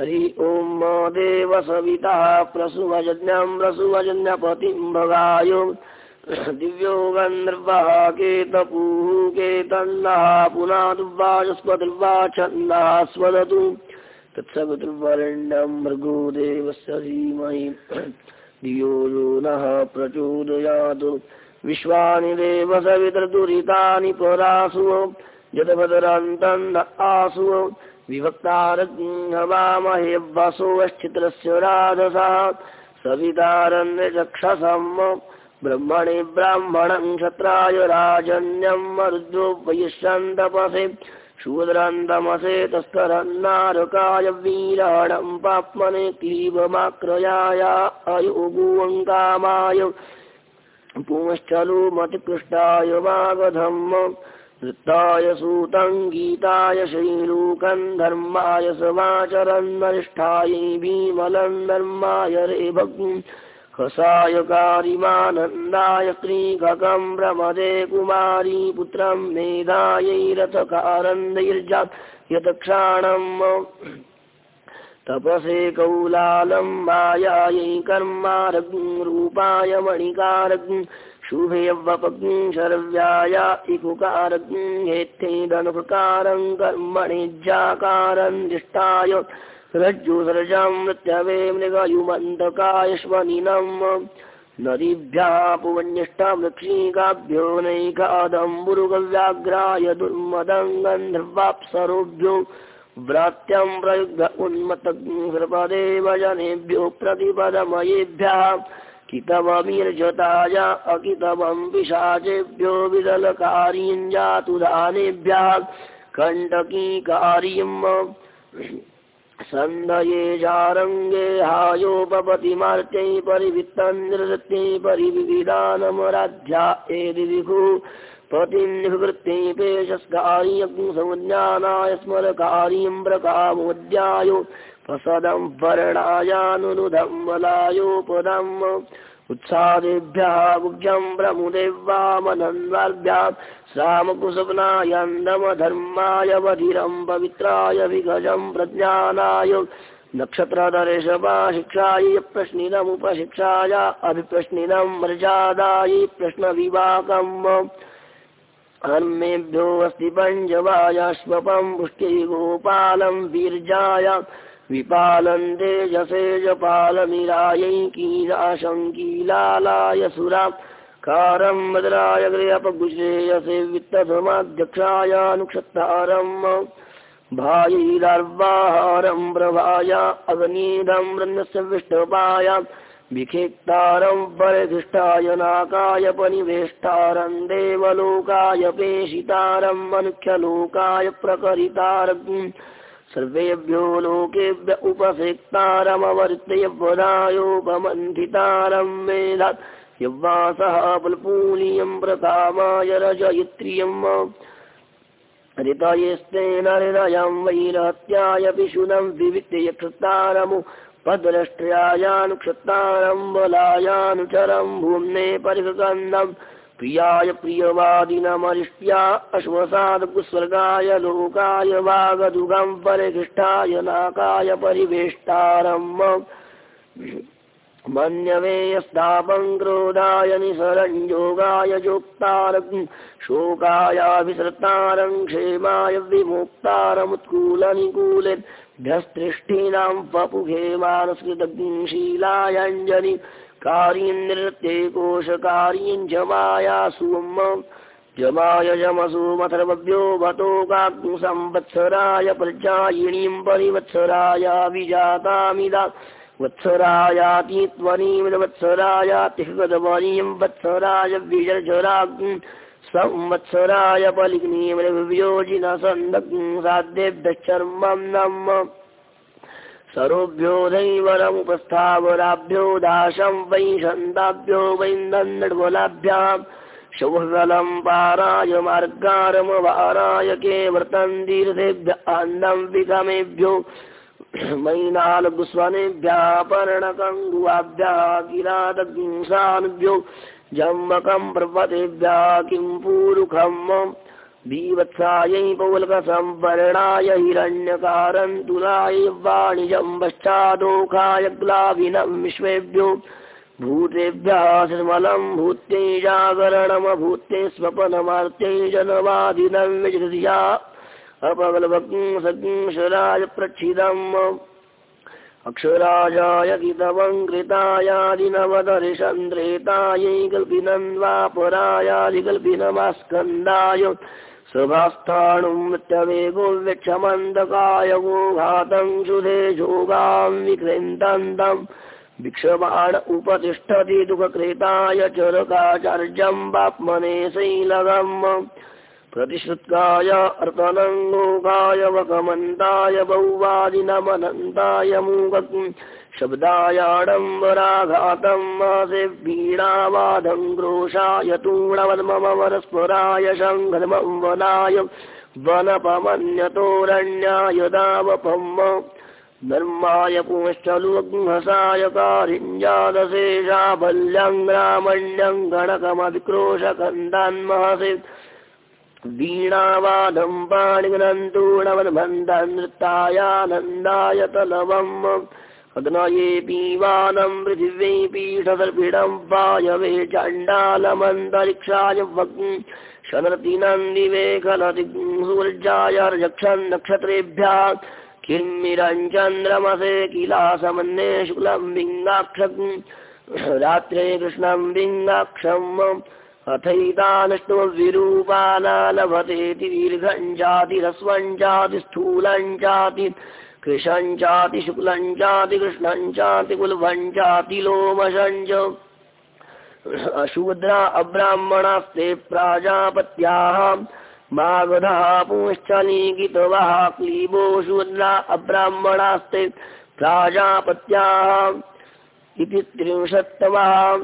हरि ॐ देव सविता प्रसुभजन्यं प्रसुभजन्यपतिं भगाय दिव्यो गन्धर्वः केतपुः केतन्नः पुनादुर्वाचस्पतिर्वा छन्दः स्वदतु तत्सवितुर्वरेण्यं भृगो देवस्य धीमहि। धियो नः प्रचोदयातु। विश्वानि देव सवितर्दुरितानि परासु यद्भद्रान्तन् आसु विभक्तारग्हवामहे वसोश्चित्रस्य राधसः सवितारण्यचक्षसम् ब्रह्मणे ब्राह्मणं क्षत्राय राजन्यं मरुद्रो वयिष्यन्तपसे शूद्रान्तमसे तस्करन्नारकाय वीराणं पाप्मने क्लीबमाक्रयाय अयोगुवङ्कामाय पुंश्चलुमतिकृष्टाय वागधम् नृत्ताय सूतं गीताय श्रीलूकं धर्माय समाचरन्नरिष्ठायै भीमलं धर्माय रेभग् हसाय कारिमानन्दाय श्रीघकं भ्रमदे कुमारी पुत्रं मेधायै रथकारन्दैर्जा यतक्षाणम् तपसे कौलालं मायायै कर्मारग्रूपाय मणिकारग् शुभे वपग् शर्व्याय इकुकारग्हेत्थेदनुकारं कर्मणिज्याकारं दिष्टाय रज्जुसर्जं नृत्यवे मृगयुमन्तकाय श्वनिनम् नदीभ्यः पुवन्यष्टवृक्षिकाभ्यो नैकादम्बुरुगव्याघ्राय दुर्मदं गन्धर्वाप्सरोभ्यो व्रात्यं प्रयुग्ध उन्मत्तदेव जनेभ्यो प्रतिपदमयेभ्यः कितममीर्जताय अकितमं पिशाचेभ्यो विदलकारीं जातु दानेभ्यः कण्टकीकार्यम् सन्धये जारङ्गे हायोपपतिमार्त्यै परिवित्तन्द्रदत्यै परिविविधानमराध्या एदि विभु पतिन्निवृत्त्यै पेशस्कार्यसंज्ञानाय स्मरकार्यं प्रकामोद्यायो प्रसदं वर्णायानुरुधं उत्सादेभ्यः गुब्जं प्रमुदेवामनन्वाभ्यां श्रामकुसुप्नायन्दमधर्माय बधिरं पवित्राय विगजं प्रज्ञानाय। नक्षत्रदर्शवा शिक्षायै प्रश्निनमुपशिक्षाय अभिप्रश्निनं मर्यादायै प्रश्नविवाकम् अन्मेभ्यो अस्ति पञ्चवायाश्वपं पुष्ट्यै गोपालं वीर्जाय विपालं तेजसे जपालमिरायै कीलाशङ्कीलालाय सुरा कारं मदराय गृहपगुश्रेयसे वित्तधमाध्यक्षायानुक्षत्तारम् भायैरार्वाहारं प्रभाय अग्नीदं रन्नस्य विष्टपाय विखेक्तारं परिधिष्ठाय नाकाय परिवेष्टारं देवलोकाय पेशितारं मनुष्यलोकाय प्रकरितारम् सर्वेभ्यो लोकेभ्य उपसेक्तारमवर्त्ययवदायोपमन्थितारं मेधात् यव्वासः पुल्पूलीयं प्रकामाय रजयित्रियम् हृतयस्तेन हृदयं वैरहत्याय विवित्य पद्रष्ट्र्यायानुक्षत्तारं बलायानुचरं भूम्ने परिगन्धम् प्रियाय प्रियवादिनमरिष्ट्या अश्वसादकुस्वर्गाय लोकाय वागदुगं परिधिष्ठाय नाकाय परिवेष्टारम् मन्यवेयस्तापं क्रोधाय निसरञ्योगाय जोक्तारं शोकायाभिसृतारं क्षेमाय विमुक्तारमुत्कूलनिकूले भ्यस्तृष्टीनां वपुघे मानसकृतशीलायञ्जनि कार्यन्नृत्ये कोशकार्यं जमायासुम जमाय जमसुमथर्वभ्यो भतोकाग्निसंवत्सराय प्रजायिणीं परिवत्सराय विजातामिदा वत्सरायाति त्वनीमिदवत्सरायातिहृगदवनीं वत्सराय विजर्जराग् संवत्सराय पलिग्नीमिदवियोजिनसन्दग् साध्येभ्यश्चर्मं नम सरोभ्यो धैवरमुपस्थावराभ्यो दाशं वै छन्दाभ्यो वैन्दन्नड्वलाभ्याम् शौहलं पाराय मार्गारमवाराय के वर्तन्तीर्थेभ्य आन्दं विगमेभ्यो मैनालगुस्वनेभ्यः पर्णकङ्गुवाभ्यः किरातगिंसानुभ्यो जम्बकं पर्वतेभ्यः किं पूरुखम् बीवत्सायै पौलकसंवर्णाय हिरण्यकारन्तुलाय वाणिजम्बश्चादोखाय ग्लाविनं विश्वेभ्यो भूतेभ्यः निर्मलं भूत्यै जागरणमभूत्यै स्वपनमार्त्यै जनवादिनं विजृधिया अपगलभग्शराय प्रच्छिदम् अक्षराजाय गितमङ्कृतायादिनवदर्शन्द्रेतायै कल्पिनन्वापरायादिकल्पिनमास्कन्दाय सभास्थाणुमृत्यवेगो व्यक्षमन्दकाय गो घातं शुधे जोगां विकृन्दन्तम् भिक्षमाण उपतिष्ठति दुःखकृताय चरकाचार्यं वाप्मने शैलगम् प्रतिश्रुत्काय अर्तनङ्गोकाय वकमन्ताय बहुवादिनमनन्ताय मूगम् शब्दायाडम्बराघातं मासे वीणावादं क्रोशाय तूणवद्ममरस्फुराय शङ्घर्मं वनाय वनपमन्यतोरण्याय दावपम् धर्माय पुंश्चलुग्हसाय कारिञ्जादशेषाबल्यङ्ग्रामण्यं गणकमविक्रोशकन्दान्महसे वीणावादं पाणिग्रन्तूणवन्बन्धन् नृत्तायानन्दाय तलवम् अग्नये पीवानं पृथिव्यै पीठदर्पिणं वायवे चण्डालमन्तरिक्षाय वग् शनतिनन्दिवे खलति सूर्याय रक्षन् नक्षत्रेभ्यः किन्मिरञ्चन्द्रमसे किलासमन्ये शुक्लं बिङ्गाक्ष रात्रे कृष्णं बिङ्गाक्षम् कृष्णञ्चाति कुल्भञ्चाति लोमशञ्च। अशूद्रा अब्राह्मणास्ते प्राजापत्याः मागधः पुंश्चलीगितवः क्लीबो शूद्रा अब्राह्मणास्ते प्राजापत्याः। इति त्रिंशत्तमः